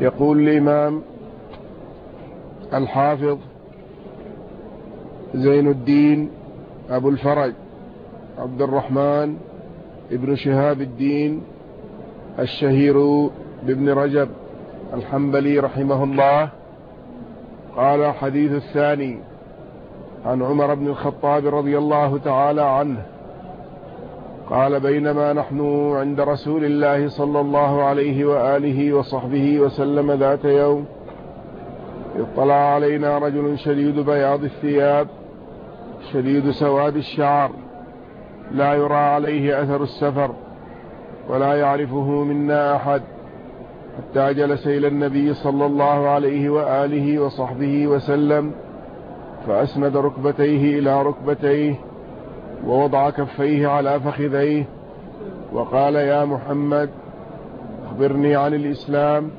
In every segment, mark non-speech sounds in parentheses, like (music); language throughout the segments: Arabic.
يقول الإمام الحافظ زين الدين أبو الفرج عبد الرحمن ابن شهاب الدين الشهير بابن رجب الحنبلي رحمه الله. قال الحديث الثاني عن عمر بن الخطاب رضي الله تعالى عنه. قال بينما نحن عند رسول الله صلى الله عليه وآله وصحبه وسلم ذات يوم اطلع علينا رجل شديد بياض الثياب شديد سواد الشعر لا يرى عليه أثر السفر ولا يعرفه منا أحد حتى جلس إلى النبي صلى الله عليه وآله وصحبه وسلم فأسند ركبتيه إلى ركبتيه ووضع كفيه على فخذيه وقال يا محمد أخبرني عن الإسلام.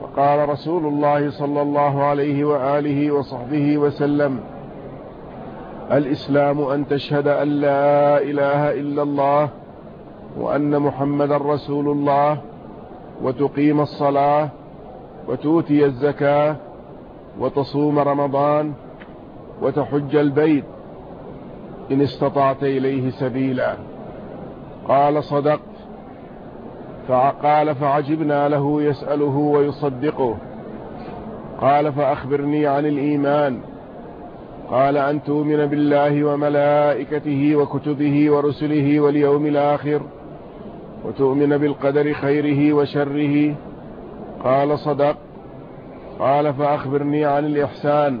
فقال رسول الله صلى الله عليه وآله وصحبه وسلم الإسلام أن تشهد أن لا إله إلا الله وأن محمد رسول الله وتقيم الصلاة وتؤتي الزكاة وتصوم رمضان وتحج البيت. إن استطعت إليه سبيلا. قال صدقت. فقال فعجبنا له يسأله ويصدقه. قال فأخبرني عن الإيمان. قال أن تؤمن بالله وملائكته وكتبه ورسله واليوم الآخر وتؤمن بالقدر خيره وشره. قال صدق قال فأخبرني عن الإحسان.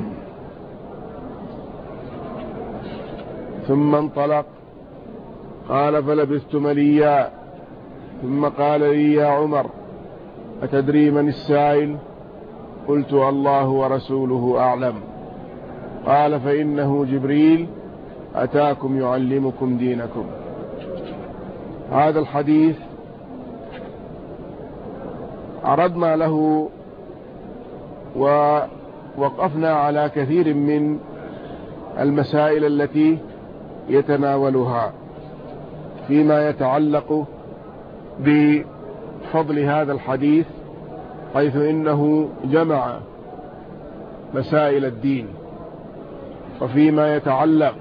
ثم انطلق. قال فلبثت مليا. ثم قال لي يا عمر أتدري من السائل؟ قلت الله ورسوله أعلم. قال فإنه جبريل أتاكم يعلمكم دينكم. هذا الحديث عرضنا له ووقفنا على كثير من المسائل التي يتناولها فيما يتعلق بفضل هذا الحديث حيث إنه جمع مسائل الدين وفيما يتعلق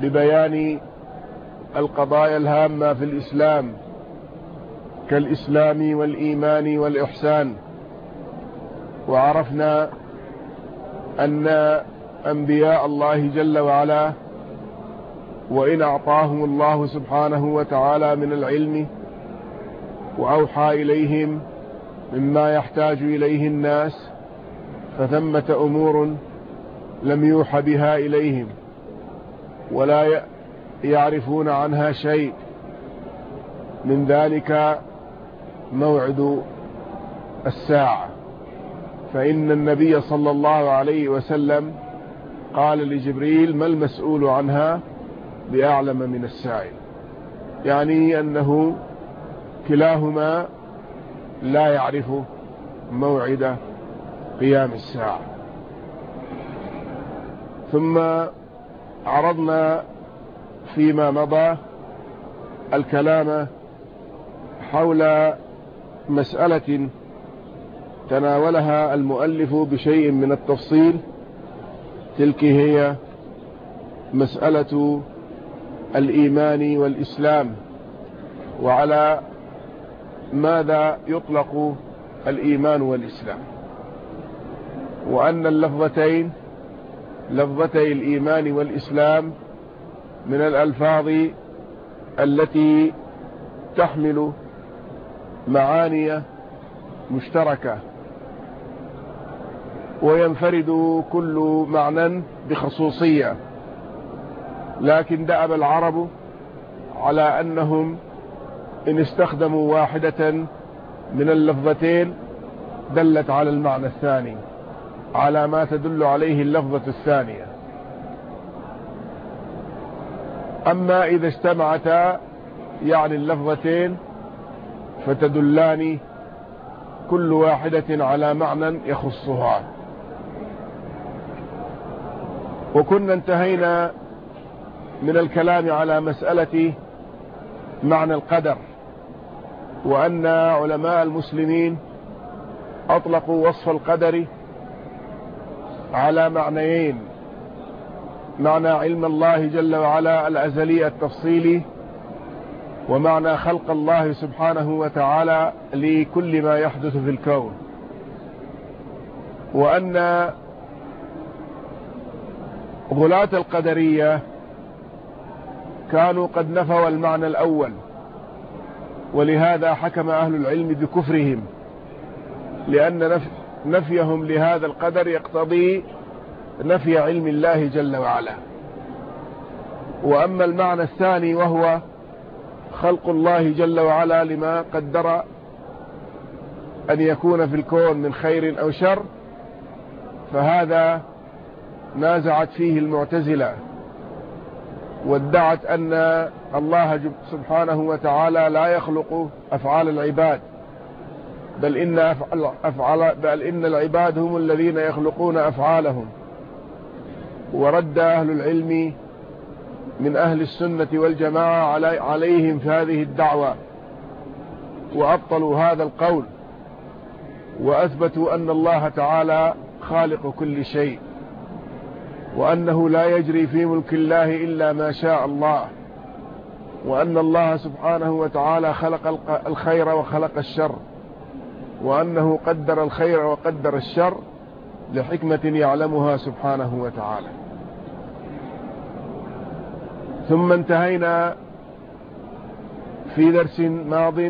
ببيان القضايا الهامة في الإسلام كالإسلام والإيمان والإحسان. وعرفنا أن أنبياء الله جل وعلا وإن أعطاهم الله سبحانه وتعالى من العلم وأوحى إليهم مما يحتاج إليه الناس فثمة أمور لم يوحى بها إليهم ولا يعرفون عنها شيء. من ذلك موعد الساعة. فإن النبي صلى الله عليه وسلم قال لجبريل ما المسؤول عنها؟ بأعلم من السائل يعني أنه كلاهما لا يعرف موعد قيام الساعة. ثم عرضنا فيما مضى الكلام حول مسألة تناولها المؤلف بشيء من التفصيل تلك هي مسألة الإيمان والإسلام وعلى ماذا يطلق الإيمان والإسلام. وأن اللفظتين لفظتي الإيمان والإسلام من الألفاظ التي تحمل معاني مشتركة وينفرد كل معنى بخصوصية. لكن دأب العرب على أنهم إن استخدموا واحدة من اللفظتين دلت على المعنى الثاني على ما تدل عليه اللفظة الثانية. أما إذا اجتمعتا يعني اللفظتين فتدلان كل واحدة على معنى يخصها. وكنا انتهينا من الكلام على مسألة معنى القدر وأن علماء المسلمين أطلقوا وصف القدر على معنيين معنى علم الله جل وعلا الأزلي التفصيلي ومعنى خلق الله سبحانه وتعالى لكل ما يحدث في الكون. وأن غلاة القدرية كانوا قد نفوا المعنى الأول. ولهذا حكم أهل العلم بكفرهم. لأن نفيهم لهذا القدر يقتضي نفي علم الله جل وعلا. وأما المعنى الثاني وهو خلق الله جل وعلا لما قدر أن يكون في الكون من خير أو شر فهذا نازعت فيه المعتزلة. وادعت أن الله سبحانه وتعالى لا يخلق أفعال العباد بل إن, أفعال بل إن العباد هم الذين يخلقون أفعالهم. ورد أهل العلم من أهل السنة والجماعة عليهم في هذه الدعوة وأبطلوا هذا القول وأثبتوا أن الله تعالى خالق كل شيء. وأنه لا يجري في ملك الله إلا ما شاء الله وأن الله سبحانه وتعالى خلق الخير وخلق الشر وأنه قدر الخير وقدر الشر لحكمة يعلمها سبحانه وتعالى. ثم انتهينا في درس ماض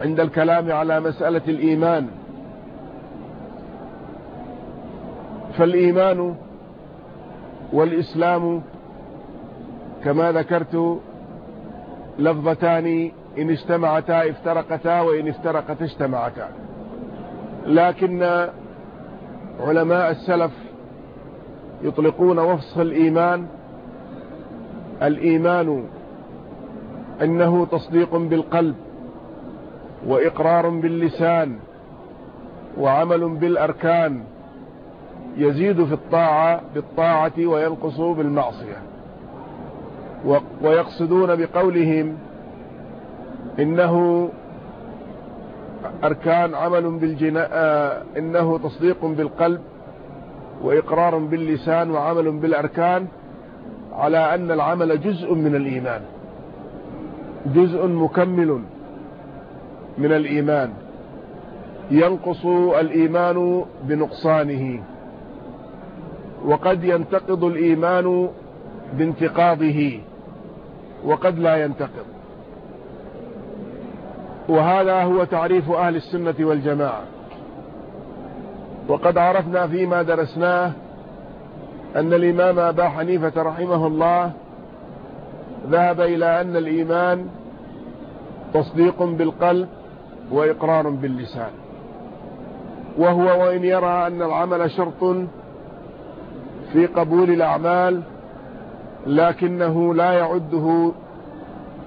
عند الكلام على مسألة الإيمان. فالإيمان والإسلام كما ذكرت لفظتان إن اجتمعتا افترقتا وإن افترقتا اجتمعتا. لكن علماء السلف يطلقون وصف الإيمان. الإيمان أنه تصديق بالقلب وإقرار باللسان وعمل بالأركان يزيد في الطاعة بالطاعة وينقص بالمعصية. ويقصدون بقولهم إنه أركان عمل بالجناء آه، إنه تصديق بالقلب وإقرار باللسان وعمل بالأركان على أن العمل جزء من الإيمان جزء مكمل من الإيمان. ينقص الإيمان بنقصانه. وقد ينتقض الإيمان بانتقاضه وقد لا ينتقض. وهذا هو تعريف أهل السنة والجماعة. وقد عرفنا فيما درسناه أن الإمام أبا حنيفة رحمه الله ذهب إلى أن الإيمان تصديق بالقلب وإقرار باللسان. وهو وإن يرى أن العمل شرط في قبول الأعمال لكنه لا يعده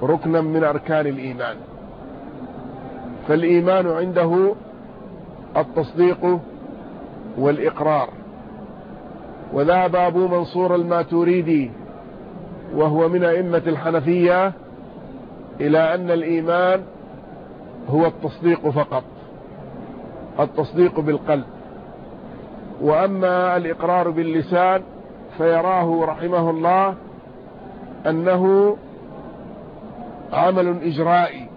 ركنا من أركان الإيمان. فالإيمان عنده التصديق والإقرار. وذهب أبو منصور الماتوريدي وهو من أئمة الحنفية إلى أن الإيمان هو التصديق فقط التصديق بالقلب. وأما الإقرار باللسان فيراه رحمه الله أنه عمل إجرائي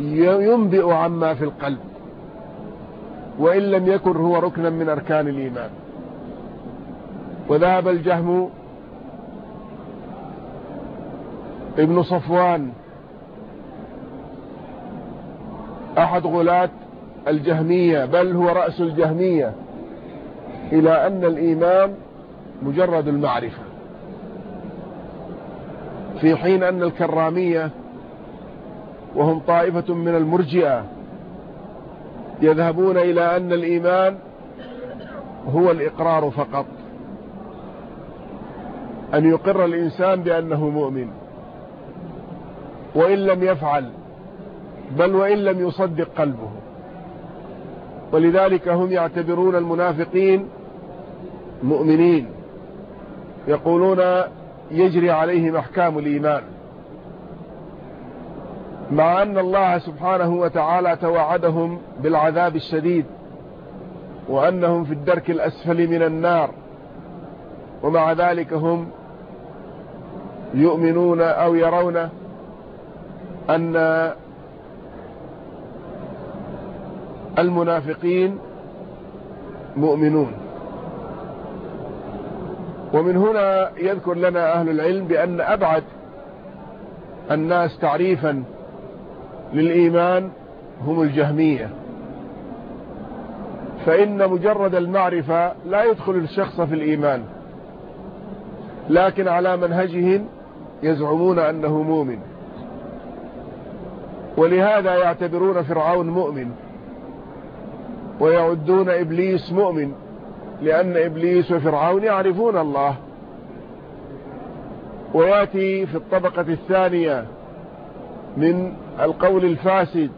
ينبئ عما في القلب وإن لم يكن هو ركنا من أركان الإيمان. وذهب الجهم ابن صفوان أحد غلاة الجهمية بل هو رأس الجهمية إلى أن الإيمان مجرد المعرفة. في حين أن الكرامية وهم طائفة من المرجئة يذهبون إلى أن الإيمان هو الإقرار فقط أن يقر الإنسان بأنه مؤمن. وإن لم يفعل بل وإن لم يصدق قلبه. ولذلك هم يعتبرون المنافقين مؤمنين. يقولون يجري عليهم أحكام الإيمان. مع أن الله سبحانه وتعالى توعدهم بالعذاب الشديد وأنهم في الدرك الأسفل من النار. ومع ذلك هم يؤمنون أو يرون أن المنافقين مؤمنون. ومن هنا يذكر لنا أهل العلم بأن أبعد الناس تعريفا للإيمان هم الجهمية. فإن مجرد المعرفة لا يدخل الشخص في الإيمان لكن على منهجهم يزعمون أنه مؤمن. ولهذا يعتبرون فرعون مؤمن. ويعدون إبليس مؤمن لأن إبليس وفرعون يعرفون الله. ويأتي في الطبقة الثانية من القول الفاسد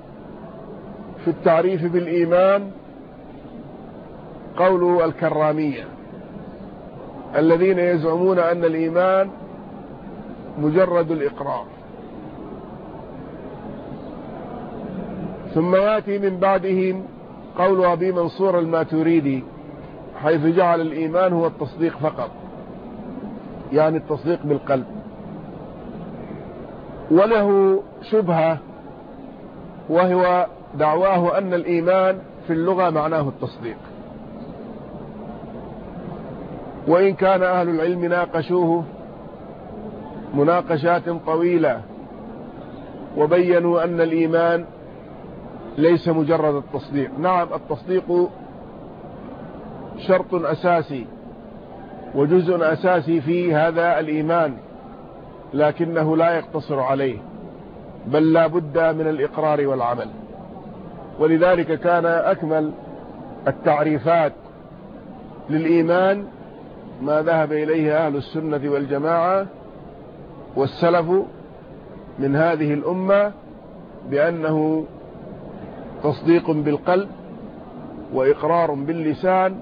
في التعريف بالإيمان قول الكرامية. الذين يزعمون أن الإيمان مجرد الإقرار. ثم يأتي من بعدهم قول أبي منصور الماتوريدي حيث جعل الإيمان هو التصديق فقط يعني التصديق بالقلب. وله شبهة وهو دعواه أن الإيمان في اللغة معناه التصديق. وإن كان أهل العلم ناقشوه مناقشات طويلة وبينوا أن الإيمان ليس مجرد التصديق. نعم التصديق شرط أساسي وجزء أساسي في هذا الإيمان لكنه لا يقتصر عليه بل لا بد من الإقرار والعمل. ولذلك كان أكمل التعريفات للإيمان ما ذهب إليه أهل السنة والجماعة والسلف من هذه الأمة بأنه تصديق بالقلب وإقرار باللسان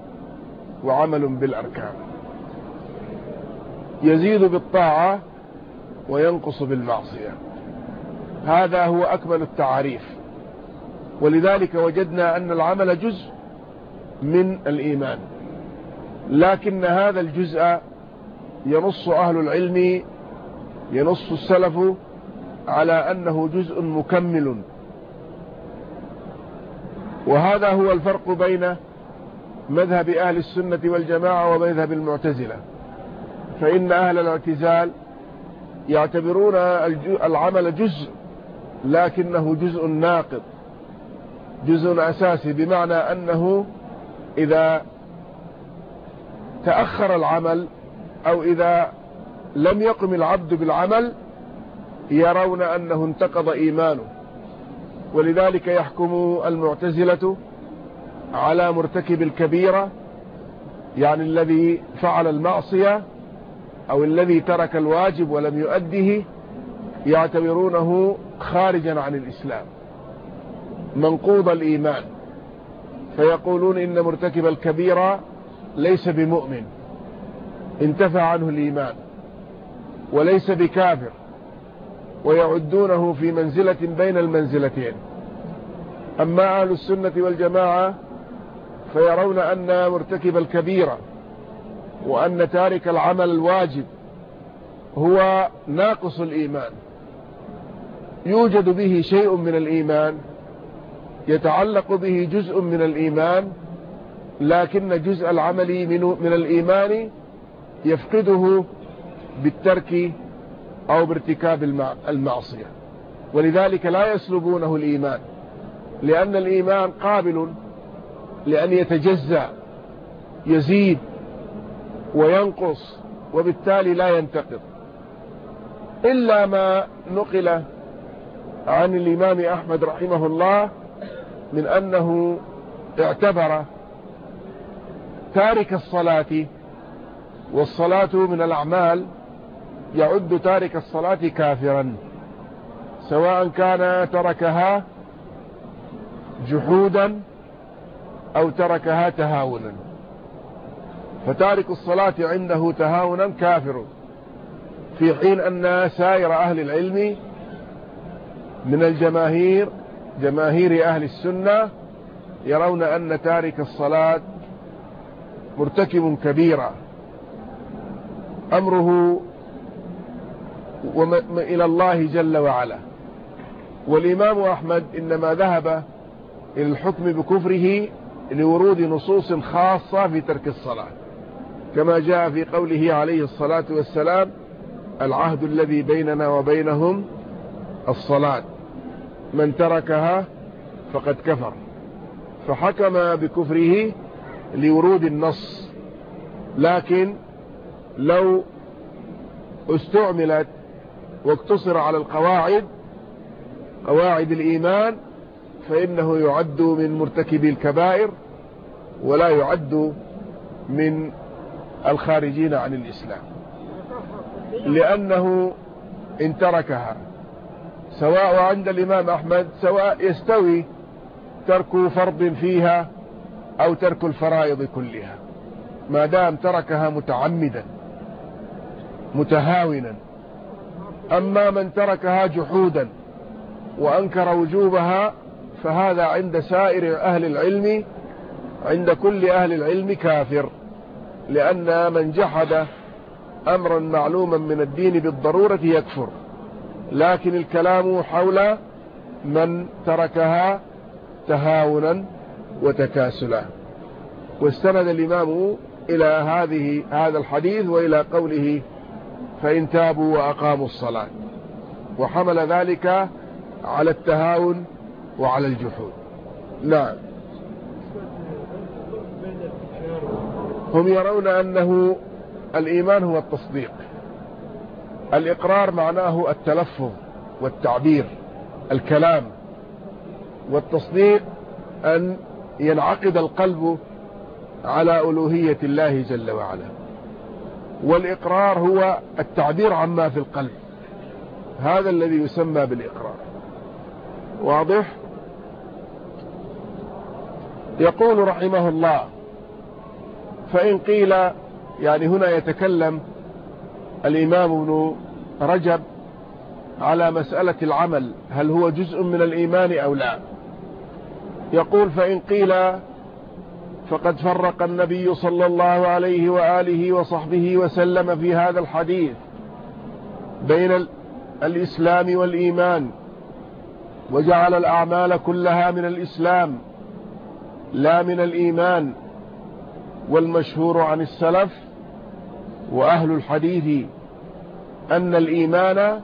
وعمل بالأركان. يزيد بالطاعة وينقص بالمعصية. هذا هو أكمل التعاريف ولذلك وجدنا أن العمل جزء من الإيمان. لكن هذا الجزء ينص أهل العلم ينص السلف على أنه جزء مكمل. وهذا هو الفرق بين مذهب أهل السنة والجماعة ومذهب المعتزلة. فإن أهل الاعتزال يعتبرون العمل جزء لكنه جزء ناقض جزء أساسي بمعنى أنه إذا تأخر العمل أو إذا لم يقم العبد بالعمل يرون أنه انتقض إيمانه. ولذلك يحكم المعتزلة على مرتكب الكبيرة يعني الذي فعل المعصية أو الذي ترك الواجب ولم يؤده يعتبرونه خارجا عن الإسلام منقوض الإيمان. فيقولون إن مرتكب الكبيرة ليس بمؤمن انتفى عنه الإيمان وليس بكافر. ويعدونه في منزلة بين المنزلتين. أما أهل السنة والجماعة فيرون أن مرتكب الكبيرة وأن تارك العمل الواجب هو ناقص الإيمان. يوجد به شيء من الإيمان يتعلق به جزء من الإيمان لكن جزء العمل من الإيمان يفقده بالترك أو بارتكاب المعصية. ولذلك لا يسلبونه الإيمان. لأن الإيمان قابل لأن يتجزأ يزيد وينقص وبالتالي لا ينتقض. إلا ما نقل عن الإمام أحمد رحمه الله من أنه اعتبر تارك الصلاة والصلاة من الأعمال يعد تارك الصلاة كافرا سواء كان تركها جحودا أو تركها تهاونا. فتارك الصلاة عنده تهاونا كافر في حين أن سائر أهل العلم من الجماهير جماهير أهل السنة يرون أن تارك الصلاة مرتكب كبيرة أمره إلى الله جل وعلا. والإمام أحمد إنما ذهب إلى الحكم بكفره لورود نصوص خاصة في ترك الصلاة. كما جاء في قوله عليه الصلاة والسلام العهد الذي بيننا وبينهم الصلاة. من تركها فقد كفر. فحكم بكفره لورود النص. لكن لو استعملت واقتصر على القواعد قواعد الإيمان فإنه يعد من مرتكبي الكبائر ولا يعد من الخارجين عن الإسلام. لأنه إن تركها سواء عند الإمام أحمد سواء يستوي ترك فرض فيها أو ترك الفرائض كلها. ما دام تركها متعمدا متهاونا أما من تركها جحودا وأنكر وجوبها فهذا عند سائر أهل العلم عند كل أهل العلم كافر لأن من جحد أمرا معلوما من الدين بالضرورة يكفر. لكن الكلام حول من تركها تهاونا وتكاسلا. واستند الإمام إلى هذه هذا الحديث وإلى قوله فإن تابوا وأقاموا الصلاة. وحمل ذلك على التهاون وعلى الجحود. نعم هم يرون أنه الإيمان هو التصديق. الإقرار معناه التلفظ والتعبير الكلام. والتصديق أن ينعقد القلب على ألوهية الله جل وعلا. والإقرار هو التعبير عما في القلب. هذا الذي يسمى بالإقرار. واضح؟ يقول رحمه الله فإن قيل يعني هنا يتكلم الإمام ابن رجب على مسألة العمل هل هو جزء من الإيمان أو لا؟ يقول فإن قيل فقد فرق النبي صلى الله عليه وآله وصحبه وسلم في هذا الحديث بين الإسلام والإيمان وجعل الأعمال كلها من الإسلام لا من الإيمان والمشهور عن السلف وأهل الحديث أن الإيمان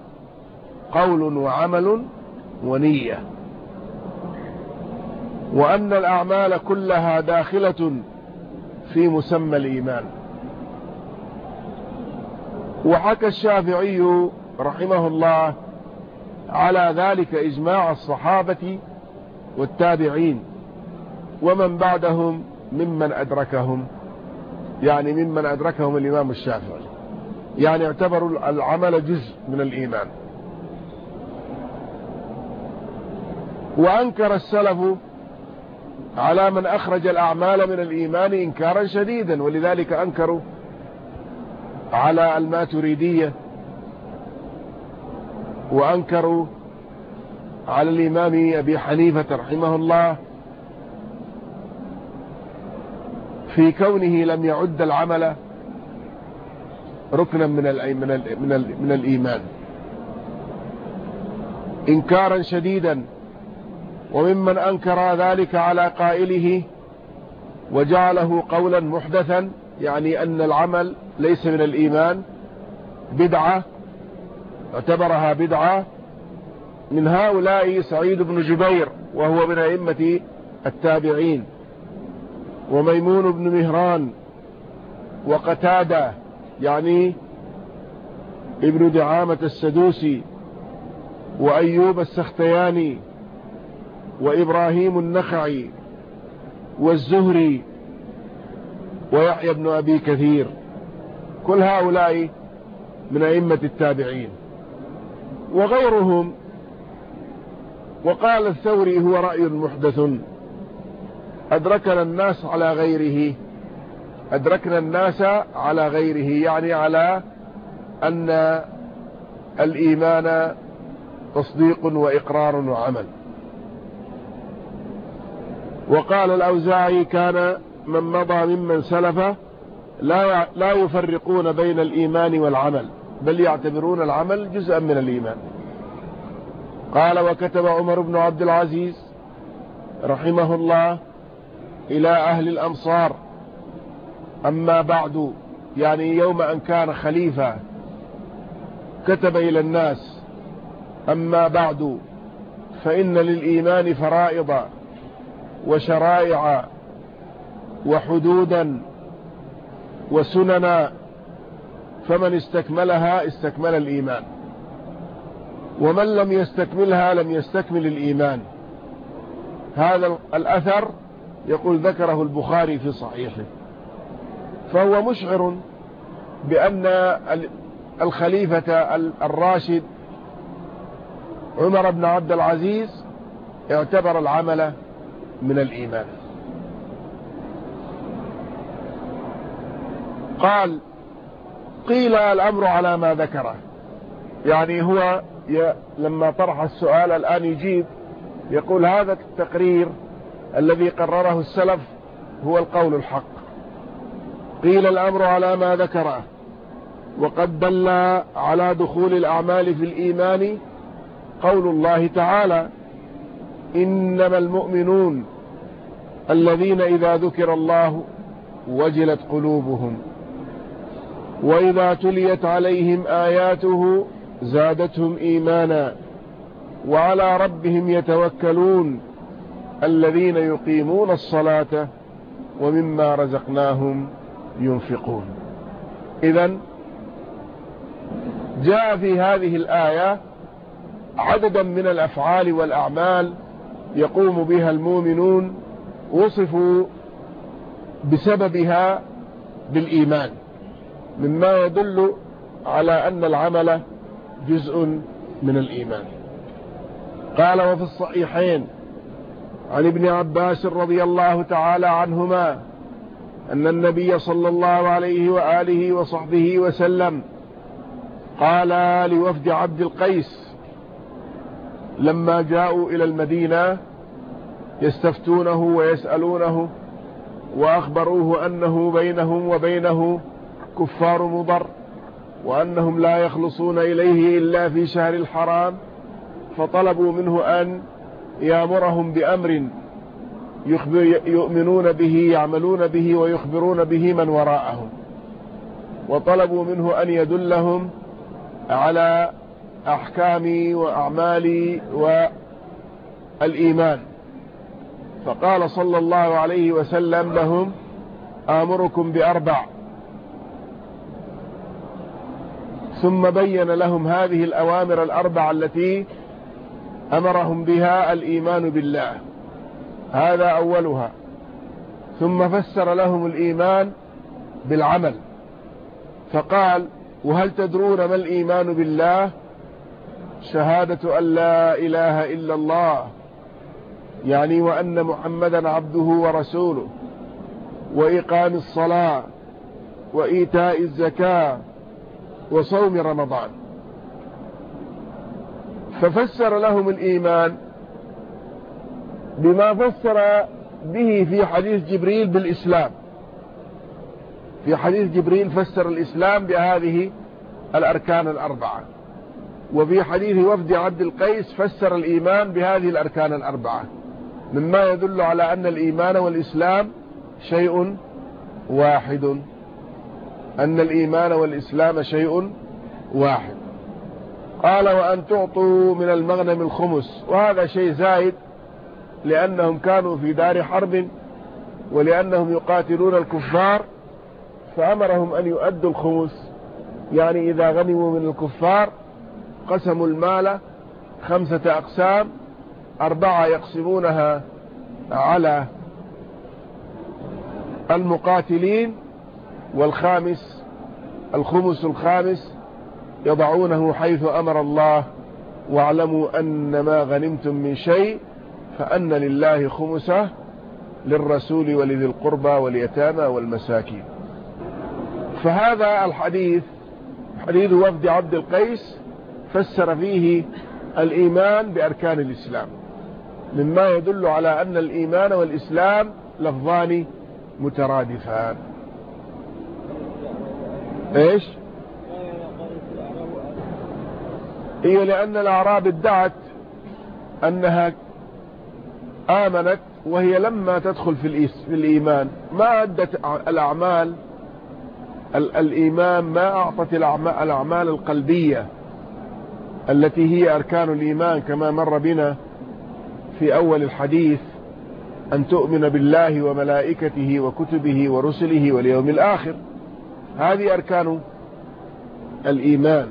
قول وعمل ونية. وأن الأعمال كلها داخلة في مسمى الإيمان. وحكى الشافعي رحمه الله على ذلك إجماع الصحابة والتابعين ومن بعدهم ممن أدركهم يعني ممن أدركهم الإمام الشافعي. يعني اعتبروا العمل جزء من الإيمان. وأنكر السلف على من أخرج الأعمال من الإيمان إنكارا شديدا ولذلك أنكروا على الماتريدية وأنكروا على الإمام أبي حنيفة رحمه الله في كونه لم يعد العمل ركنا من من من, من الإيمان. إنكارا شديدا وممن أنكر ذلك على قائله وجعله قولا محدثا يعني أن العمل ليس من الإيمان بدعة اعتبرها بدعة من هؤلاء سعيد بن جبير وهو من أئمة التابعين وميمون بن مهران وقتادة يعني ابن دعامة السدوسي وأيوب السختياني وإبراهيم النخعي والزهري ويحيى بن أبي كثير. كل هؤلاء من أئمة التابعين. وغيرهم وقال الثوري هو رأي محدث أدركنا الناس على غيره أدركنا الناس على غيره يعني على أن الإيمان تصديق وإقرار وعمل. وقال الأوزاعي كان من مضى ممن سلف لا لا يفرقون بين الإيمان والعمل بل يعتبرون العمل جزءا من الإيمان. قال وكتب عمر بن عبد العزيز رحمه الله إلى أهل الأمصار أما بعد يعني يوم أن كان خليفة كتب إلى الناس أما بعد فإن للإيمان فرائض. وشرائع وحدودا وسننا فمن استكملها استكمل الإيمان. ومن لم يستكملها لم يستكمل الإيمان. هذا الأثر يقول ذكره البخاري في صحيحه. فهو مشعر بأن الخليفة الراشد عمر بن عبد العزيز اعتبر العمل من الإيمان. قال قيل الأمر على ما ذكره. يعني هو لما طرح السؤال الآن يجيب يقول هذا التقرير الذي قرره السلف هو القول الحق. قيل الأمر على ما ذكره. وقد دل على دخول الأعمال في الإيمان قول الله تعالى إنما المؤمنون الذين إذا ذكر الله وجلت قلوبهم وإذا تليت عليهم آياته زادتهم إيمانا وعلى ربهم يتوكلون الذين يقيمون الصلاة ومما رزقناهم ينفقون. إذا جاء في هذه الآية عددا من الأفعال والأعمال يقوم بها المؤمنون وصفوا بسببها بالإيمان. مما يدل على أن العمل جزء من الإيمان. قال وفي الصحيحين عن ابن عباس رضي الله تعالى عنهما أن النبي صلى الله عليه وآله وصحبه وسلم قال لوفد عبد القيس لما جاءوا إلى المدينة يستفتونه ويسألونه وأخبروه أنه بينهم وبينه كفار مضر وأنهم لا يخلصون إليه إلا في شهر الحرام فطلبوا منه أن يأمرهم بأمر يؤمنون به يعملون به ويخبرون به من وراءهم. وطلبوا منه أن يدلهم على أحكام وأعمال والإيمان. فقال صلى الله عليه وسلم لهم آمركم بأربع. ثم بين لهم هذه الأوامر الأربع التي أمرهم بها الإيمان بالله. هذا أولها. ثم فسر لهم الإيمان بالعمل. فقال وهل تدرون ما الإيمان بالله؟ شهادة أن لا إله إلا الله يعني وأن محمدا عبده ورسوله وإقام الصلاة وإيتاء الزكاة وصوم رمضان. ففسر لهم الإيمان بما فسر به في حديث جبريل بالإسلام. في حديث جبريل فسر الإسلام بهذه الأركان الأربعة. وفي حديث وفد عبد القيس فسر الإيمان بهذه الأركان الأربعة. مما يدل على أن الإيمان والإسلام شيء واحد. أن الإيمان والإسلام شيء واحد. قال وأن تعطوا من المغنم الخمس. وهذا شيء زايد لأنهم كانوا في دار حرب ولأنهم يقاتلون الكفار فأمرهم أن يؤدوا الخمس. يعني إذا غنموا من الكفار قسموا المال خمسة أقسام أربعة يقسمونها على المقاتلين والخامس الخمس الخامس يضعونه حيث أمر الله. واعلموا أن ما غنمتم من شيء فأن لله خمسة للرسول ولذي القربى واليتامى والمساكين. فهذا الحديث حديث وفد عبد القيس فسر فيه الإيمان بأركان الإسلام. مما يدل على أن الإيمان والإسلام لفظان مترادفان. إيش؟ هي لأن الأعراب ادعت أنها آمنت وهي لما تدخل في الإيمان. ما أدت الأعمال الإيمان ما أعطت الأعمال القلبية. التي هي أركان الإيمان كما مر بنا في أول الحديث أن تؤمن بالله وملائكته وكتبه ورسله واليوم الآخر. هذه أركان الإيمان.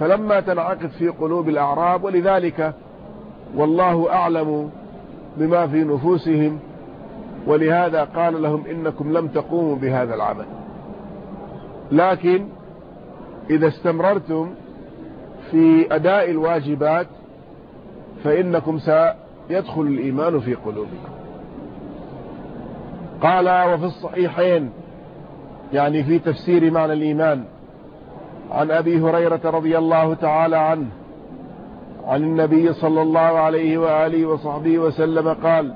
فلما تنعقد في قلوب الأعراب ولذلك والله أعلم بما في نفوسهم ولهذا قال لهم إنكم لم تقوموا بهذا العمل. لكن إذا استمررتم في أداء الواجبات فإنكم سيدخل الإيمان في قلوبكم. قال وفي الصحيحين يعني في تفسير معنى الإيمان عن أبي هريرة رضي الله تعالى عنه عن النبي صلى الله عليه وآله وصحبه وسلم قال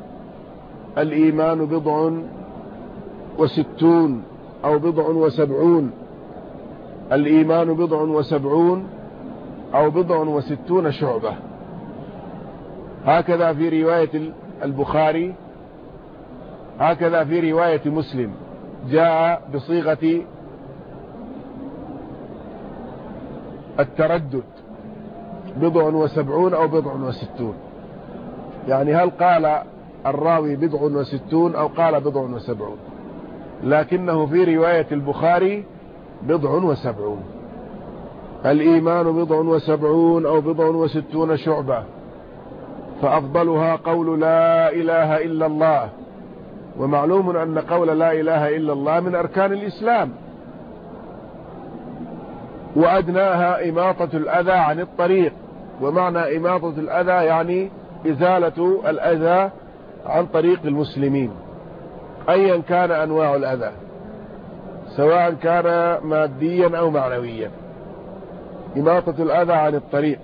الإيمان بضع وستون أو بضع وسبعون. الإيمان بضع وسبعون أو بضع وستون شعبة. هكذا في رواية البخاري هكذا في رواية مسلم. جاء بصيغة التردد بضع وسبعون أو بضع وستون. يعني هل قال الراوي بضع وستون أو قال بضع وسبعون؟ لكنه في رواية البخاري بضع وسبعون. الإيمان بضع وسبعون أو بضع وستون شعبة فأفضلها قول لا إله إلا الله. ومعلوم أن قول لا إله إلا الله من أركان الإسلام. وأدناها إماطة الأذى عن الطريق. ومعنى إماطة الأذى يعني إزالة الأذى عن طريق المسلمين. أيا كان أنواع الأذى سواء كان ماديا أو معنويا. إماطة الأذى عن الطريق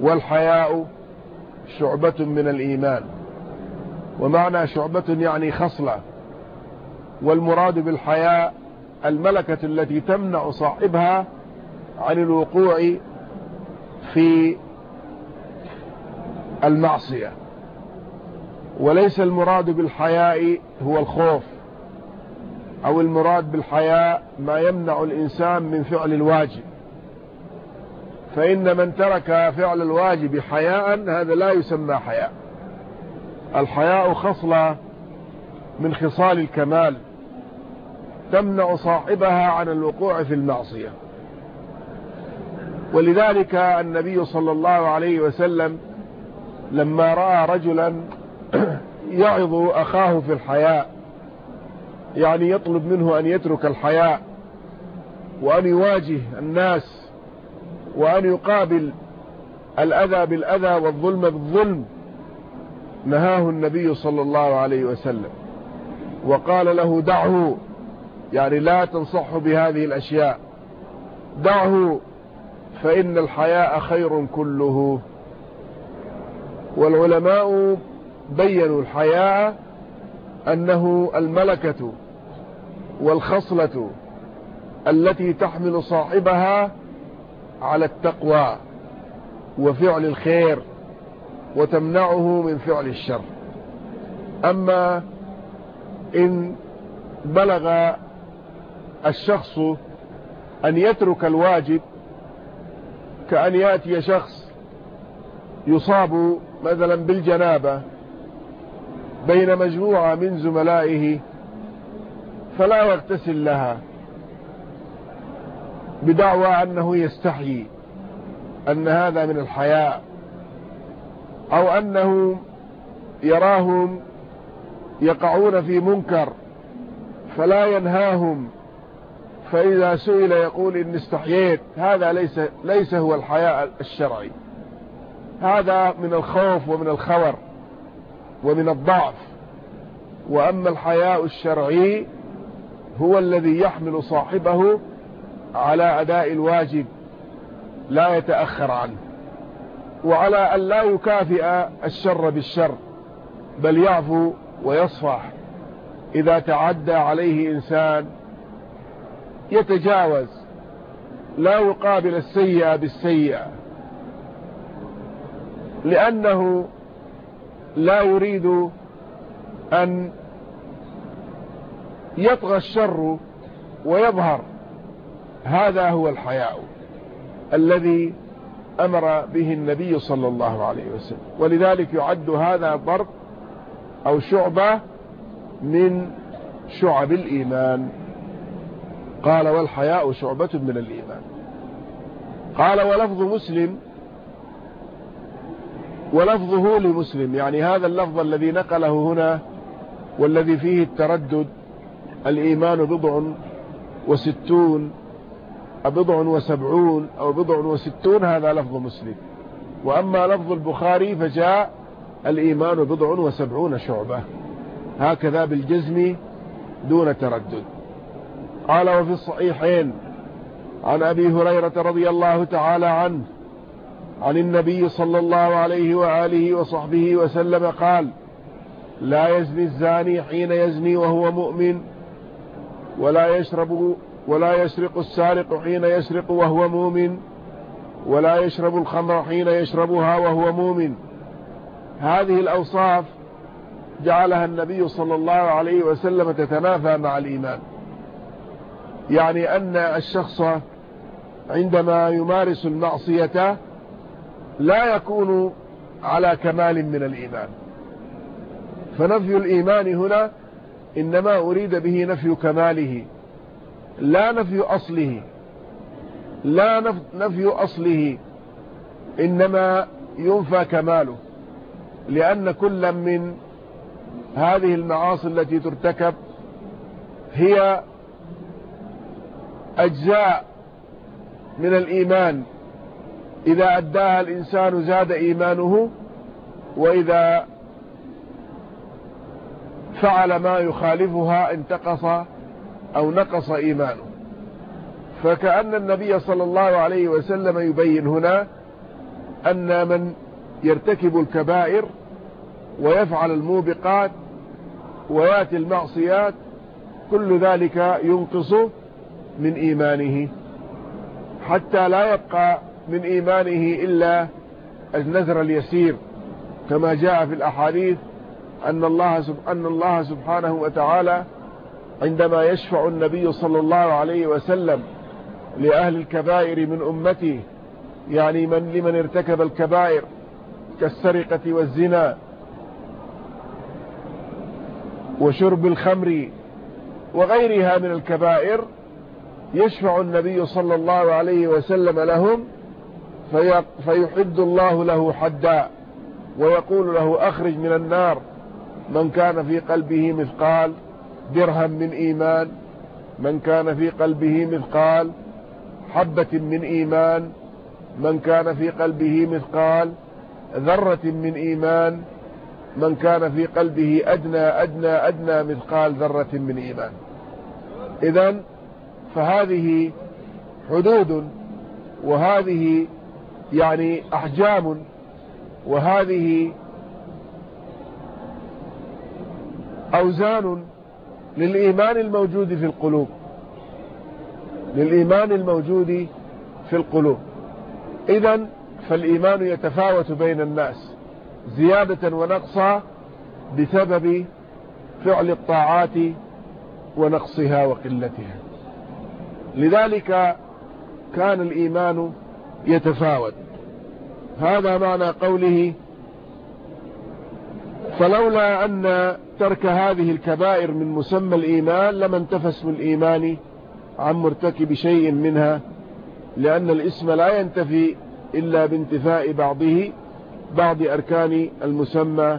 والحياء شعبة من الإيمان. ومعنى شعبة يعني خصلة والمراد بالحياء الملكة التي تمنع صاحبها عن الوقوع في المعصية. وليس المراد بالحياء هو الخوف أو المراد بالحياء ما يمنع الإنسان من فعل الواجب. فإن من ترك فعل الواجب حياء هذا لا يسمى حياء. الحياء خصلة من خصال الكمال تمنع صاحبها عن الوقوع في المعصية. ولذلك النبي صلى الله عليه وسلم لما رأى رجلا (clears throat) يعظ أخاه في الحياء يعني يطلب منه أن يترك الحياء وأن يواجه الناس وأن يقابل الأذى بالأذى والظلم بالظلم نهاه النبي صلى الله عليه وسلم. وقال له دعه يعني لا تنصحه بهذه الأشياء. دعه فإن الحياء خير كله. والعلماء بينوا الحياء أنه الملكة والخصلة التي تحمل صاحبها على التقوى وفعل الخير وتمنعه من فعل الشر. أما إن بلغ الشخص أن يترك الواجب كأن يأتي شخص يصاب مثلا بالجنابة بين مجموعة من زملائه فلا يغتسل لها. بدعوى أنه يستحيي أن هذا من الحياء أو أنه يراهم يقعون في منكر فلا ينهاهم فإذا سئل يقول إن استحييت. هذا ليس, ليس هو الحياء الشرعي. هذا من الخوف ومن الخور ومن الضعف. وأما الحياء الشرعي هو الذي يحمل صاحبه على أداء الواجب لا يتأخر عنه وعلى أن لا يكافئ الشر بالشر بل يعفو ويصفح. إذا تعدى عليه إنسان يتجاوز لا يقابل السيئة بالسيئة لأنه لا يريد أن يطغى الشر ويظهر. هذا هو الحياء الذي أمر به النبي صلى الله عليه وسلم. ولذلك يعد هذا ضرب أو شعبة من شعب الإيمان. قال والحياء شعبة من الإيمان. قال ولفظ مسلم ولفظه لمسلم. يعني هذا اللفظ الذي نقله هنا والذي فيه التردد الإيمان بضع وستون. بضع وسبعون أو بضع وستون هذا لفظ مسلم. وأما لفظ البخاري فجاء الإيمان بضع وسبعون شعبة. هكذا بالجزم دون تردد. قال وفي الصحيحين عن أبي هريرة رضي الله تعالى عنه عن النبي صلى الله عليه وآله وصحبه وسلم قال لا يزني الزاني حين يزني وهو مؤمن ولا يشرب ولا يسرق السارق حين يسرق وهو مؤمن ولا يشرب الخمر حين يشربها وهو مؤمن. هذه الأوصاف جعلها النبي صلى الله عليه وسلم تتنافى مع الإيمان. يعني أن الشخص عندما يمارس المعصية لا يكون على كمال من الإيمان. فنفي الإيمان هنا إنما أريد به نفي كماله. لا نفي أصله. لا نفي أصله. إنما ينفى كماله. لأن كل من هذه المعاصي التي ترتكب هي أجزاء من الإيمان. إذا أداها الإنسان زاد إيمانه وإذا فعل ما يخالفها انتقص أو نقص إيمانه. فكأن النبي صلى الله عليه وسلم يبين هنا أن من يرتكب الكبائر ويفعل الموبقات ويأتي المعصيات كل ذلك ينقص من إيمانه. حتى لا يبقى من إيمانه إلا النذر اليسير كما جاء في الأحاديث أن الله, أن الله سبحانه وتعالى عندما يشفع النبي صلى الله عليه وسلم لأهل الكبائر من أمته يعني من لمن ارتكب الكبائر كالسرقة والزنا وشرب الخمر وغيرها من الكبائر يشفع النبي صلى الله عليه وسلم لهم فيحد الله له حدا ويقول له أخرج من النار من كان في قلبه مثقال درهم من إيمان من كان في قلبه مثقال حبة من إيمان من كان في قلبه مثقال ذرة من إيمان من كان في قلبه أدنى أدنى أدنى مثقال ذرة من إيمان. إذا فهذه حدود وهذه يعني أحجام وهذه أوزان للإيمان الموجود في القلوب. للإيمان الموجود في القلوب. إذا فالإيمان يتفاوت بين الناس زيادة ونقصا بسبب فعل الطاعات ونقصها وقلتها. لذلك كان الإيمان يتفاوت. هذا معنى قوله فلولا أن ترك هذه الكبائر من مسمى الإيمان لما انتفى اسم الإيمان عن مرتكب شيء منها لأن الاسم لا ينتفي إلا بانتفاء بعضه بعض أركان المسمى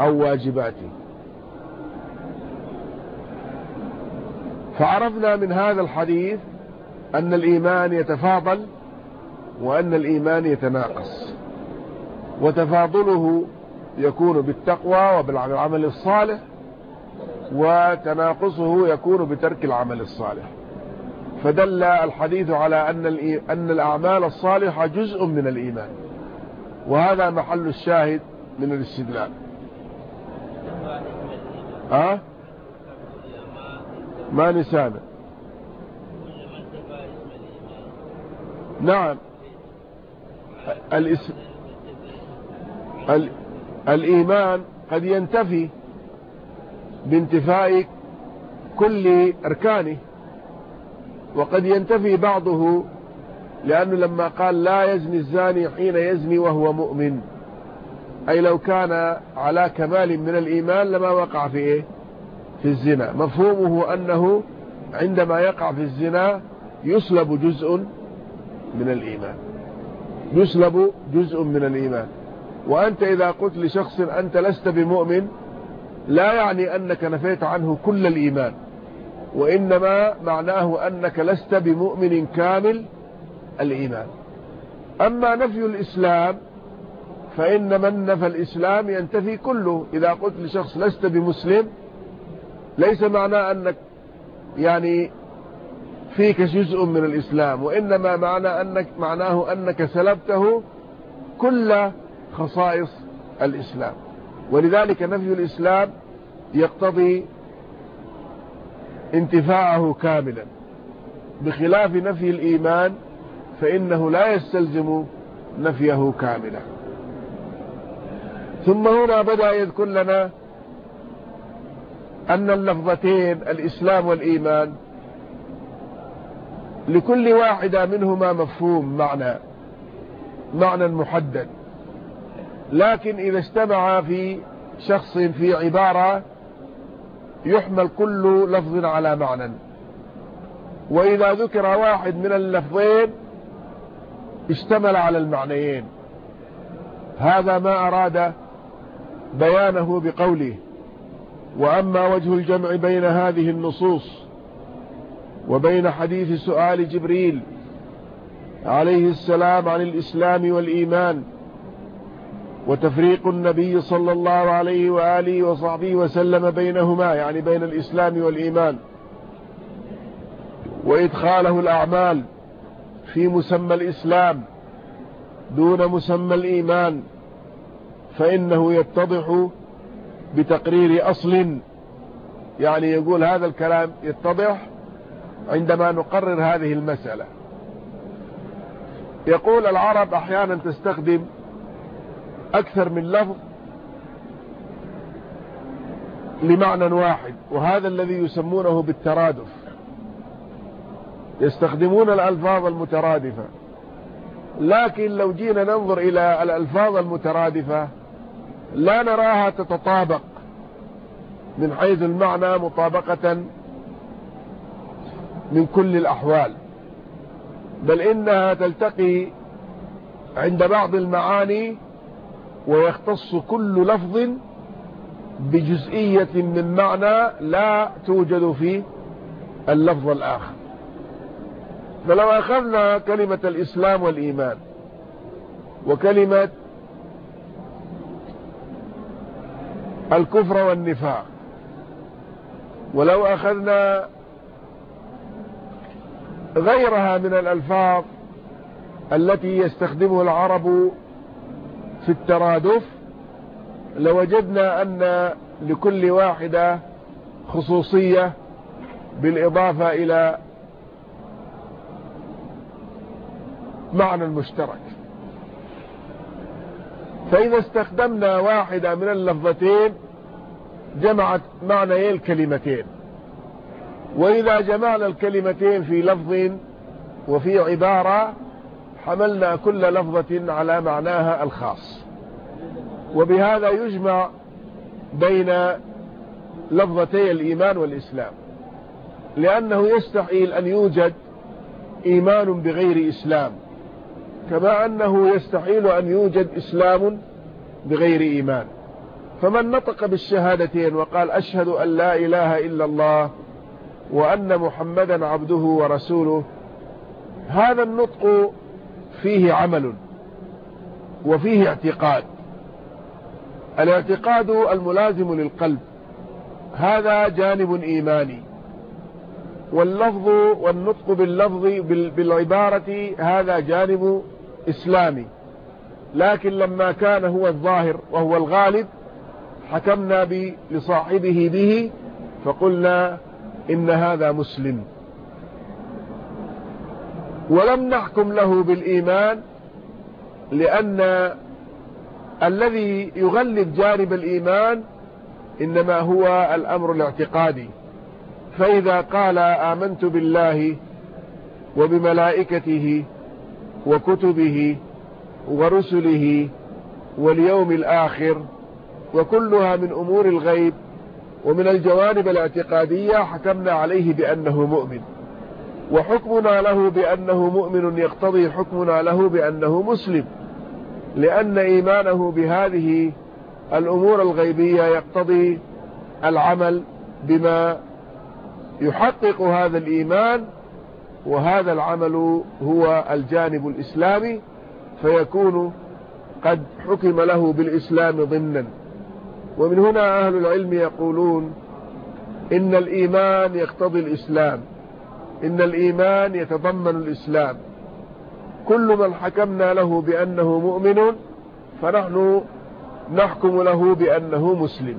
أو واجباته. فعرفنا من هذا الحديث أن الإيمان يتفاضل وأن الإيمان يتناقص وتفاضله يكون بالتقوى وبالعمل الصالح وتناقصه يكون بترك العمل الصالح. فدل الحديث على أن أن الأعمال الصالحة جزء من الإيمان. وهذا محل الشاهد من الاستدلال. أه؟ ما نسانا نعم. الاسم ال... الإيمان قد ينتفي بانتفاء كل أركانه وقد ينتفي بعضه لأنه لما قال لا يزني الزاني حين يزني وهو مؤمن أي لو كان على كمال من الإيمان لما وقع في إيه؟ في الزنا. مفهومه أنه عندما يقع في الزنا يسلب جزء من الإيمان. يسلب جزء من الإيمان. وأنت إذا قلت لشخص أنت لست بمؤمن لا يعني أنك نفيت عنه كل الإيمان وإنما معناه أنك لست بمؤمن كامل الإيمان. أما نفي الإسلام فإن من نفى الإسلام ينتفي كله. إذا قلت لشخص لست بمسلم ليس معناه أنك يعني فيك جزء من الإسلام وإنما معنى أنك معناه أنك سلبته كل خصائص الإسلام. ولذلك نفي الإسلام يقتضي انتفاعه كاملا. بخلاف نفي الإيمان فإنه لا يستلزم نفيه كاملا. ثم هنا بدأ يذكر لنا أن اللفظتين الإسلام والإيمان لكل واحدة منهما مفهوم معنى معنى محدد. لكن إذا اجتمع في شخص في عبارة يحمل كل لفظ على معنى. وإذا ذكر واحد من اللفظين اشتمل على المعنيين. هذا ما أراد بيانه بقوله. وأما وجه الجمع بين هذه النصوص وبين حديث سؤال جبريل عليه السلام عن الإسلام والإيمان وتفريق النبي صلى الله عليه وآله وصحبه وسلم بينهما يعني بين الإسلام والإيمان. وإدخاله الأعمال في مسمى الإسلام دون مسمى الإيمان فإنه يتضح بتقرير أصل يعني يقول هذا الكلام يتضح عندما نقرر هذه المسألة. يقول العرب أحيانا تستخدم أكثر من لفظ لمعنى واحد وهذا الذي يسمونه بالترادف. يستخدمون الألفاظ المترادفة. لكن لو جينا ننظر إلى الألفاظ المترادفة لا نراها تتطابق من حيث المعنى مطابقة من كل الأحوال. بل إنها تلتقي عند بعض المعاني ويختص كل لفظ بجزئية من معنى لا توجد في اللفظ الآخر. فلو أخذنا كلمة الإسلام والإيمان وكلمة الكفر والنفاق ولو أخذنا غيرها من الألفاظ التي يستخدمها العرب في الترادف لوجدنا أن لكل واحدة خصوصية بالإضافة إلى معنى المشترك. فإذا استخدمنا واحدة من اللفظتين جمعت معنى الكلمتين. وإذا جمعنا الكلمتين في لفظ وفي عبارة حملنا كل لفظة على معناها الخاص. وبهذا يجمع بين لفظتي الإيمان والإسلام. لأنه يستحيل أن يوجد إيمان بغير إسلام كما أنه يستحيل أن يوجد إسلام بغير إيمان. فمن نطق بالشهادتين وقال أشهد أن لا إله إلا الله وأن محمدا عبده ورسوله هذا النطق فيه عمل وفيه اعتقاد. الاعتقاد الملازم للقلب. هذا جانب إيماني. واللفظ والنطق باللفظ بالعبارة هذا جانب إسلامي. لكن لما كان هو الظاهر وهو الغالب حكمنا لصاحبه به فقلنا إن هذا مسلم. ولم نحكم له بالإيمان لأن الذي يغلب جانب الإيمان إنما هو الأمر الاعتقادي. فإذا قال آمنت بالله وبملائكته وكتبه ورسله واليوم الآخر وكلها من أمور الغيب ومن الجوانب الاعتقادية حكمنا عليه بأنه مؤمن. وحكمنا له بأنه مؤمن يقتضي حكمنا له بأنه مسلم لأن إيمانه بهذه الأمور الغيبية يقتضي العمل بما يحقق هذا الإيمان وهذا العمل هو الجانب الإسلامي فيكون قد حكم له بالإسلام ضمنا. ومن هنا أهل العلم يقولون إن الإيمان يقتضي الإسلام. إن الإيمان يتضمن الإسلام. كل من حكمنا له بأنه مؤمن فنحن نحكم له بأنه مسلم.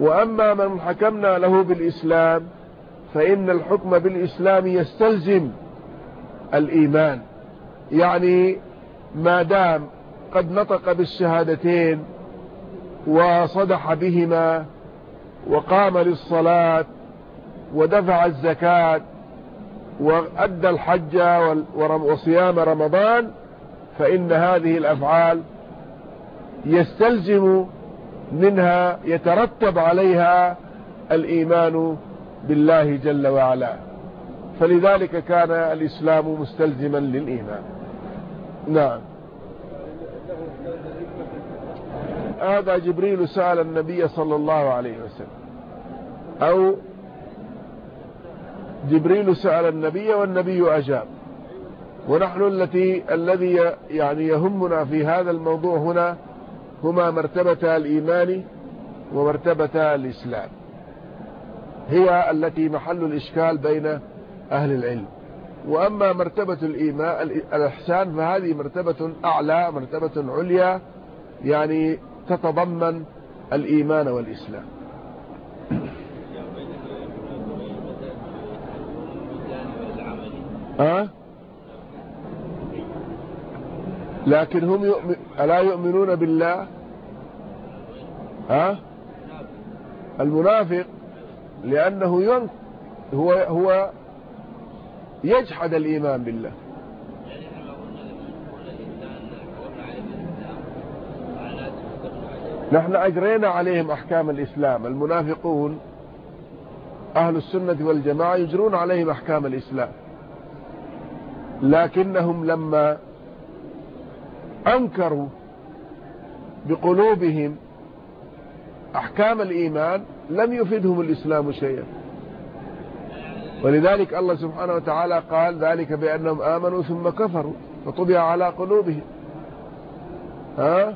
وأما من حكمنا له بالإسلام فإن الحكم بالإسلام يستلزم الإيمان. يعني ما دام قد نطق بالشهادتين وصدح بهما وقام للصلاة ودفع الزكاة وأدى الحج وصيام رمضان فإن هذه الأفعال يستلزم منها يترتب عليها الإيمان بالله جل وعلا. فلذلك كان الإسلام مستلزما للإيمان. نعم. هذا جبريل سأل النبي صلى الله عليه وسلم أو جبريل سأل النبي والنبي أجاب. ونحن التي الذي يعني يهمنا في هذا الموضوع هنا هما مرتبة الإيمان ومرتبة الإسلام. هي التي محل الإشكال بين أهل العلم. وأما مرتبة الإيمان الإحسان فهذه مرتبة أعلى مرتبة عليا يعني تتضمن الإيمان والإسلام. ها؟ لكن هم يؤمن ألا يؤمنون بالله؟ ها؟ المنافق لأنه ين هو هو يجحد الإيمان بالله. نحن أجرينا عليهم أحكام الإسلام. المنافقون أهل السنة والجماعة يجرون عليهم أحكام الإسلام. لكنهم لما أنكروا بقلوبهم أحكام الإيمان لم يفدهم الإسلام شيئا. ولذلك الله سبحانه وتعالى قال ذلك بأنهم آمنوا ثم كفروا فطبع على قلوبهم. ها؟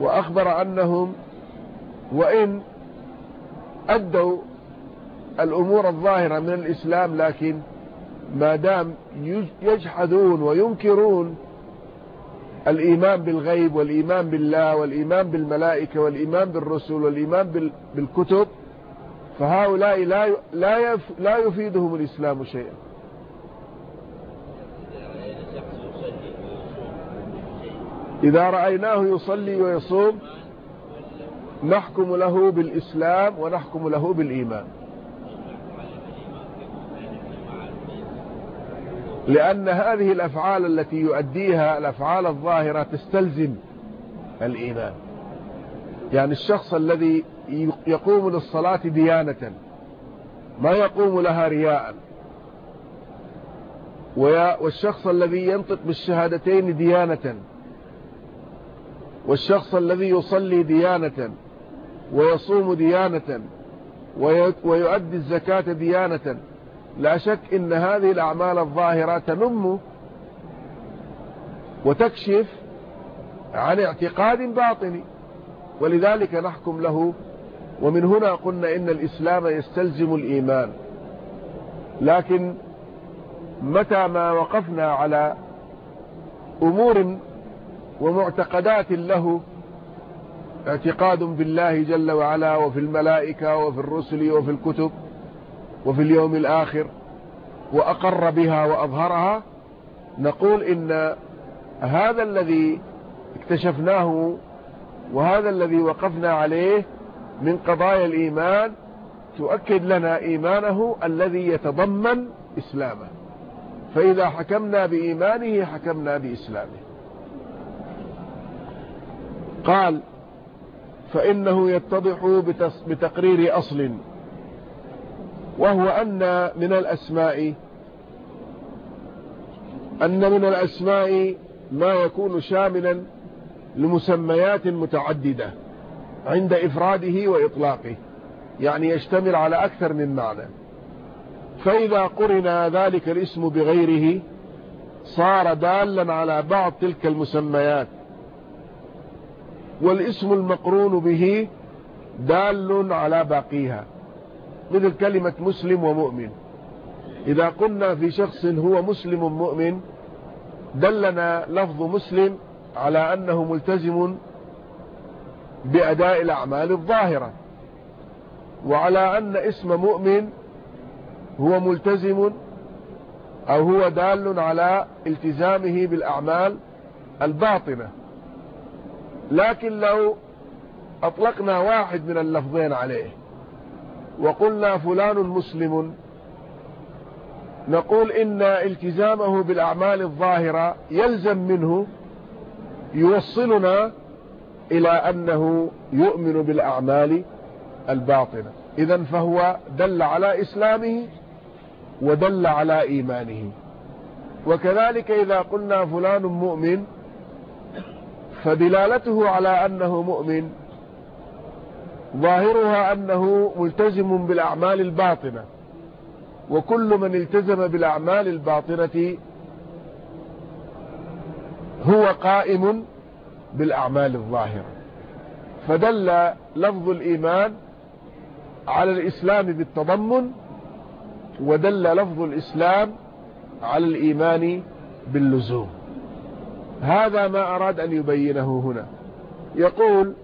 وأخبر أنهم وإن أدوا الأمور الظاهرة من الإسلام لكن ما دام يجحدون وينكرون الإيمان بالغيب والإيمان بالله والإيمان بالملائكة والإيمان بالرسل والإيمان بالكتب فهؤلاء لا لا يفيدهم الإسلام شيئا. إذا رأيناه يصلي ويصوم نحكم له بالإسلام ونحكم له بالإيمان. لأن هذه الأفعال التي يؤديها الأفعال الظاهرة تستلزم الإيمان. يعني الشخص الذي يقوم للصلاة ديانة ما يقوم لها رياء. والشخص الذي ينطق بالشهادتين ديانة والشخص الذي يصلي ديانة ويصوم ديانة ويؤدي الزكاة ديانة لا شك إن هذه الأعمال الظاهرة تنم وتكشف عن اعتقاد باطني ولذلك نحكم له. ومن هنا قلنا إن الإسلام يستلزم الإيمان. لكن متى ما وقفنا على أمور ومعتقدات له اعتقاد بالله جل وعلا وفي الملائكة وفي الرسل وفي الكتب وفي اليوم الآخر وأقر بها وأظهرها نقول إن هذا الذي اكتشفناه وهذا الذي وقفنا عليه من قضايا الإيمان تؤكد لنا إيمانه الذي يتضمن إسلامه. فإذا حكمنا بإيمانه حكمنا بإسلامه. قال فإنه يتضح بتقرير أصل. وهو أن من الأسماء أن من الأسماء ما يكون شاملا لمسميات متعددة عند إفراده وإطلاقه يعني يشتمل على أكثر من معنى. فإذا قرن ذلك الاسم بغيره صار دالا على بعض تلك المسميات. والاسم المقرون به دال على باقيها. مثل كلمة مسلم ومؤمن. إذا قلنا في شخص هو مسلم مؤمن دلنا لفظ مسلم على أنه ملتزم بأداء الأعمال الظاهرة وعلى أن اسم مؤمن هو ملتزم أو هو دال على التزامه بالأعمال الباطنة. لكن لو أطلقنا واحد من اللفظين عليه وقلنا فلان مسلم. نقول إن التزامه بالأعمال الظاهرة يلزم منه يوصلنا إلى أنه يؤمن بالأعمال الباطنة. إذا فهو دل على إسلامه ودل على إيمانه. وكذلك إذا قلنا فلان مؤمن فدلالته على أنه مؤمن ظاهرها أنه ملتزم بالأعمال الباطنة وكل من التزم بالأعمال الباطنة هو قائم بالأعمال الظاهرة. فدل لفظ الإيمان على الإسلام بالتضمن ودل لفظ الإسلام على الإيمان باللزوم. هذا ما أراد أن يبينه هنا. يقول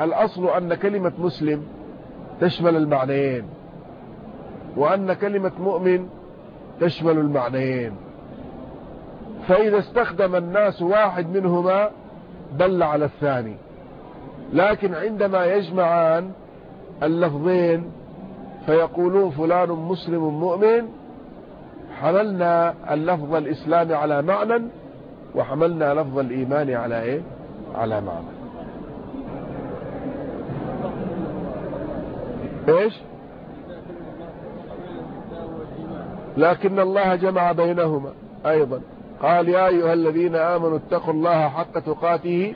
الأصل أن كلمة مسلم تشمل المعنيين وأن كلمة مؤمن تشمل المعنيين. فإذا استخدم الناس واحد منهما دل على الثاني. لكن عندما يجمعان اللفظين فيقولون فلان مسلم مؤمن حملنا اللفظ الإسلام على معنى وحملنا لفظ الإيمان على إيه؟ على معنى. إيش؟ لكن الله جمع بينهما أيضا. قال يا أيها الذين آمنوا اتقوا الله حق تقاته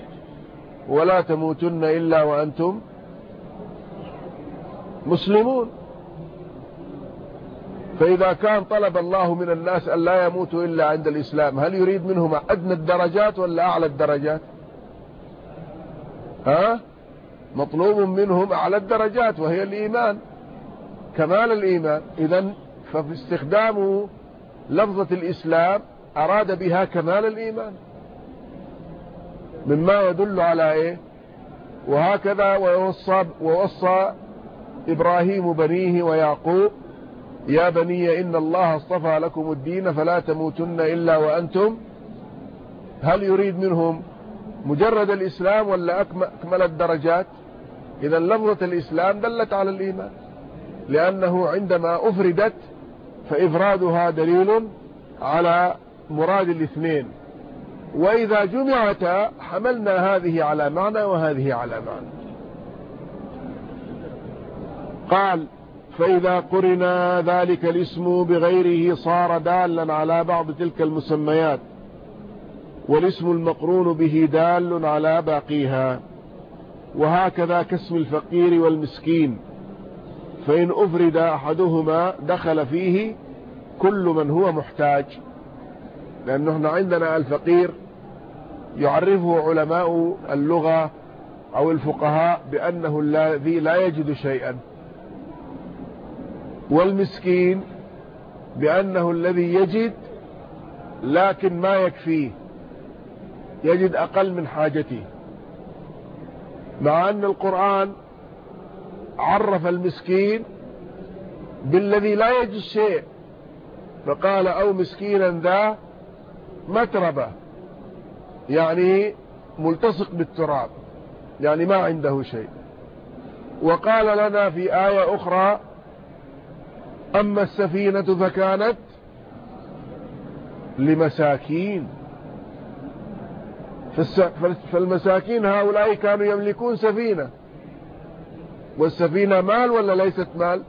ولا تموتن إلا وأنتم مسلمون. فإذا كان طلب الله من الناس أن لا يموتوا إلا عند الإسلام هل يريد منهم أدنى الدرجات ولا أعلى الدرجات؟ ها؟ مطلوب منهم أعلى الدرجات وهي الإيمان. كمال الإيمان. إذا ففي استخدامه لفظة الإسلام أراد بها كمال الإيمان. مما يدل على إيه؟ وهكذا ووصى, ووصى إبراهيم بنيه ويعقوب يا بني إن الله اصطفى لكم الدين فلا تموتن إلا وأنتم. هل يريد منهم مجرد الإسلام ولا أكمل الدرجات؟ إذا لفظة الإسلام دلت على الإيمان لأنه عندما أفردت فإفرادها دليل على مراد الاثنين. وإذا جمعتا حملنا هذه على معنى وهذه على معنى. قال فإذا قرن ذلك الاسم بغيره صار دالا على بعض تلك المسميات والاسم المقرون به دال على باقيها. وهكذا كاسم الفقير والمسكين. فإن أفرد أحدهما دخل فيه كل من هو محتاج. لأنه عندنا الفقير يعرفه علماء اللغة أو الفقهاء بأنه الذي لا يجد شيئا. والمسكين بأنه الذي يجد لكن ما يكفيه يجد أقل من حاجته. مع أن القرآن عرف المسكين بالذي لا يجد شيء. فقال أو مسكينا ذا متربة يعني ملتصق بالتراب يعني ما عنده شيء. وقال لنا في آية أخرى أما السفينة فكانت لمساكين. فالمساكين هؤلاء كانوا يملكون سفينة. والسفينة مال ولا ليست مال؟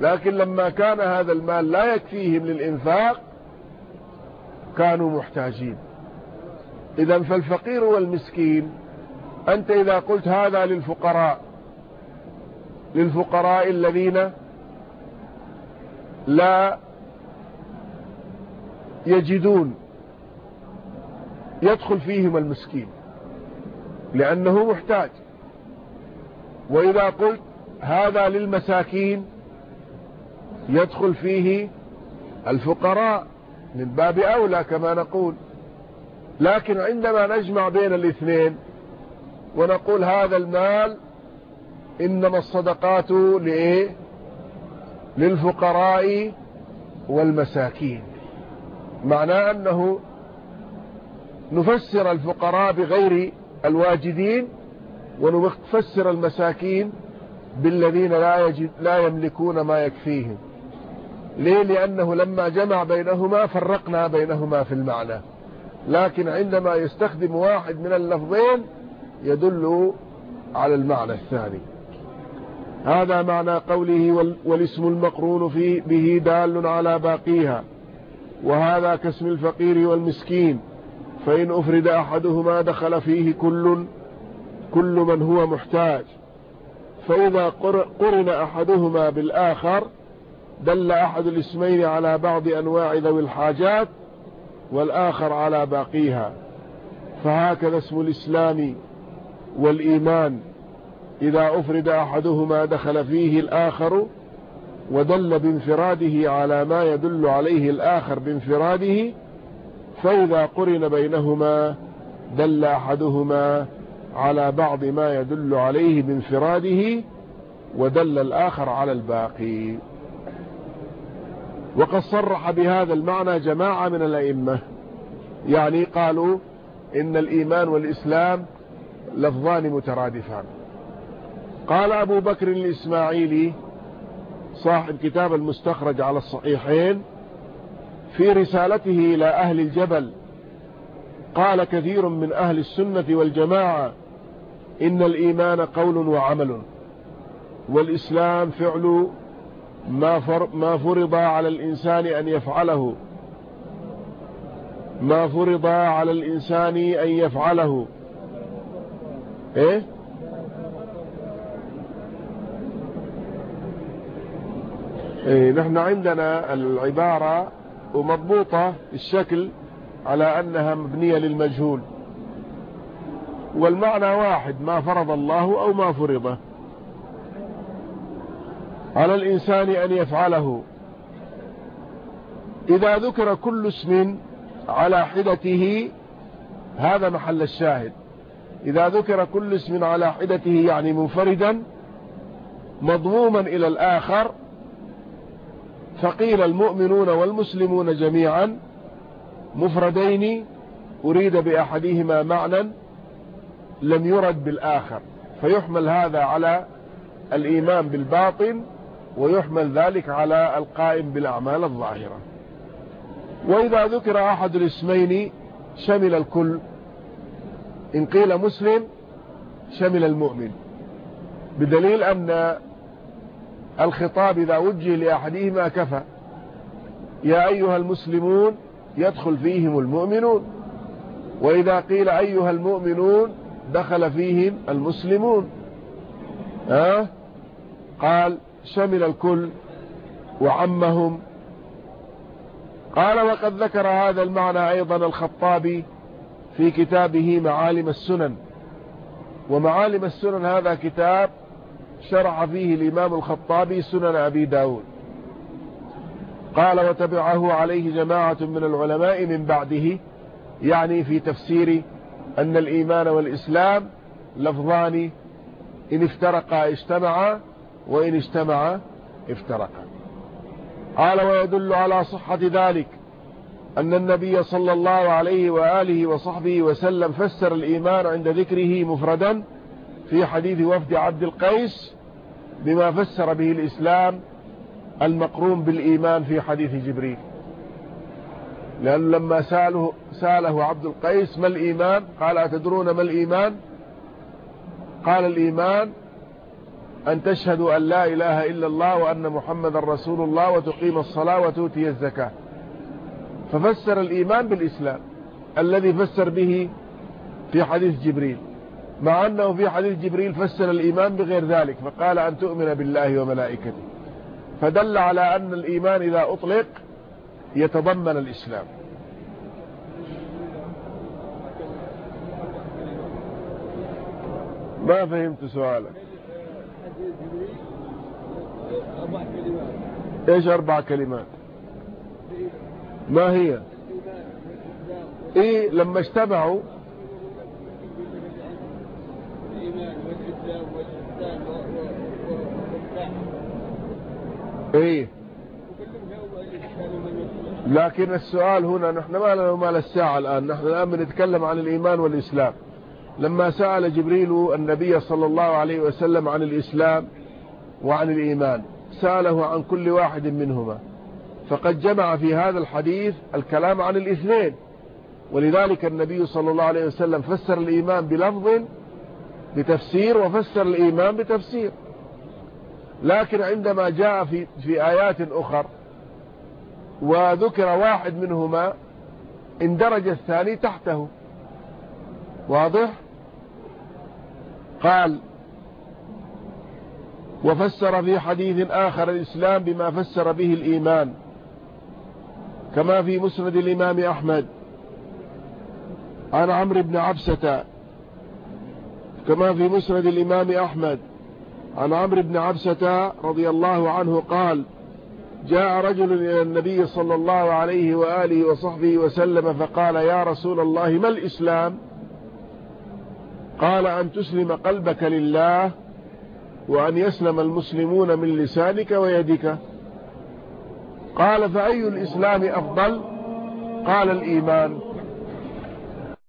لكن لما كان هذا المال لا يكفيهم للإنفاق كانوا محتاجين. إذا فالفقير والمسكين أنت إذا قلت هذا للفقراء للفقراء الذين لا يجدون يدخل فيهم المسكين لأنه محتاج. وإذا قلت هذا للمساكين يدخل فيه الفقراء من باب أولى كما نقول. لكن عندما نجمع بين الاثنين ونقول هذا المال إنما الصدقات لإيه؟ للفقراء والمساكين. معناه أنه نفسر الفقراء بغير الواجدين ونفسر المساكين بالذين لا, يجد لا يملكون ما يكفيهم. ليه؟ لأنه لما جمع بينهما فرقنا بينهما في المعنى. لكن عندما يستخدم واحد من اللفظين يدل على المعنى الثاني. هذا معنى قوله والاسم المقرون فيه به دال على باقيها. وهذا كاسم الفقير والمسكين. فإن أفرد أحدهما دخل فيه كل كل من هو محتاج. فإذا قرن أحدهما بالآخر دل أحد الاسمين على بعض أنواع ذوي الحاجات والآخر على باقيها. فهكذا اسم الإسلام والإيمان. إذا أفرد أحدهما دخل فيه الآخر ودل بانفراده على ما يدل عليه الآخر بانفراده فإذا قرن بينهما دل أحدهما على بعض ما يدل عليه بانفراده ودل الآخر على الباقي. وقد صرح بهذا المعنى جماعة من الأئمة. يعني قالوا إن الإيمان والإسلام لفظان مترادفان. قال أبو بكر الإسماعيلي صاحب كتاب المستخرج على الصحيحين في رسالته إلى أهل الجبل. قال كثير من أهل السنة والجماعة إن الإيمان قول وعمل. والإسلام فعل ما, ما فرض على الإنسان أن يفعله. ما فرض على الإنسان أن يفعله. إيه؟ إيه نحن عندنا العبارة ومضبوطة الشكل على أنها مبنية للمجهول. والمعنى واحد ما فرض الله أو ما فرضه على الإنسان أن يفعله. إذا ذكر كل اسم على حدته هذا محل الشاهد. إذا ذكر كل اسم على حدته يعني منفردا مضموما إلى الآخر فقيل المؤمنون والمسلمون جميعا مفردين أريد بأحدهما معنى لم يرد بالآخر. فيحمل هذا على الإيمان بالباطن ويحمل ذلك على القائم بالأعمال الظاهرة. وإذا ذكر أحد الاسمين شمل الكل. إن قيل مسلم شمل المؤمن. بدليل أن الخطاب إذا وجه لأحدهما كفى. يا أيها المسلمون يدخل فيهم المؤمنون. وإذا قيل أيها المؤمنون دخل فيهم المسلمون. ها؟ قال شمل الكل وعمهم. قال وقد ذكر هذا المعنى أيضا الخطابي في كتابه معالم السنن. ومعالم السنن هذا كتاب شرح فيه الإمام الخطابي سنن أبي داود. قال وتبعه عليه جماعة من العلماء من بعده يعني في تفسير أن الإيمان والإسلام لفظان إن افترقا اجتمعا وإن اجتمعا افترقا. قال ويدل على صحة ذلك أن النبي صلى الله عليه وآله وصحبه وسلم فسر الإيمان عند ذكره مفردا في حديث وفد عبد القيس بما فسر به الإسلام المقرون بالإيمان في حديث جبريل. لأنه لما سأله, سأله عبد القيس ما الإيمان؟ قال أتدرون ما الإيمان؟ قال الإيمان أن تشهدوا أن لا إله إلا الله وأن محمد رسول الله وتقيم الصلاة وتؤتي الزكاة. ففسر الإيمان بالإسلام الذي فسر به في حديث جبريل. مع أنه في حديث جبريل فسر الإيمان بغير ذلك فقال أن تؤمن بالله وملائكته. فدل على أن الإيمان إذا أطلق يتضمن الإسلام. ما فهمت سؤالك؟ إيش أربع كلمات؟ ما هي؟ إيه لما اجتمعوا إيه. لكن السؤال هنا نحن ما لنا مال الساعة الآن. نحن الآن بنتكلم عن الإيمان والإسلام. لما سأل جبريل النبي صلى الله عليه وسلم عن الإسلام وعن الإيمان سأله عن كل واحد منهما. فقد جمع في هذا الحديث الكلام عن الاثنين. ولذلك النبي صلى الله عليه وسلم فسر الإيمان بلفظ بتفسير وفسر الإيمان بتفسير. لكن عندما جاء في, في آيات أخر وذكر واحد منهما اندرج الثاني تحته. واضح؟ قال وفسر في حديث آخر الإسلام بما فسر به الإيمان كما في مسند الإمام أحمد. عن عمرو بن عبسة كما في مسند الإمام أحمد. عن عمرو بن عبسة رضي الله عنه قال جاء رجل إلى النبي صلى الله عليه وآله وصحبه وسلم فقال يا رسول الله ما الإسلام؟ قال أن تسلم قلبك لله وأن يسلم المسلمون من لسانك ويدك. قال فأي الإسلام أفضل؟ قال الإيمان.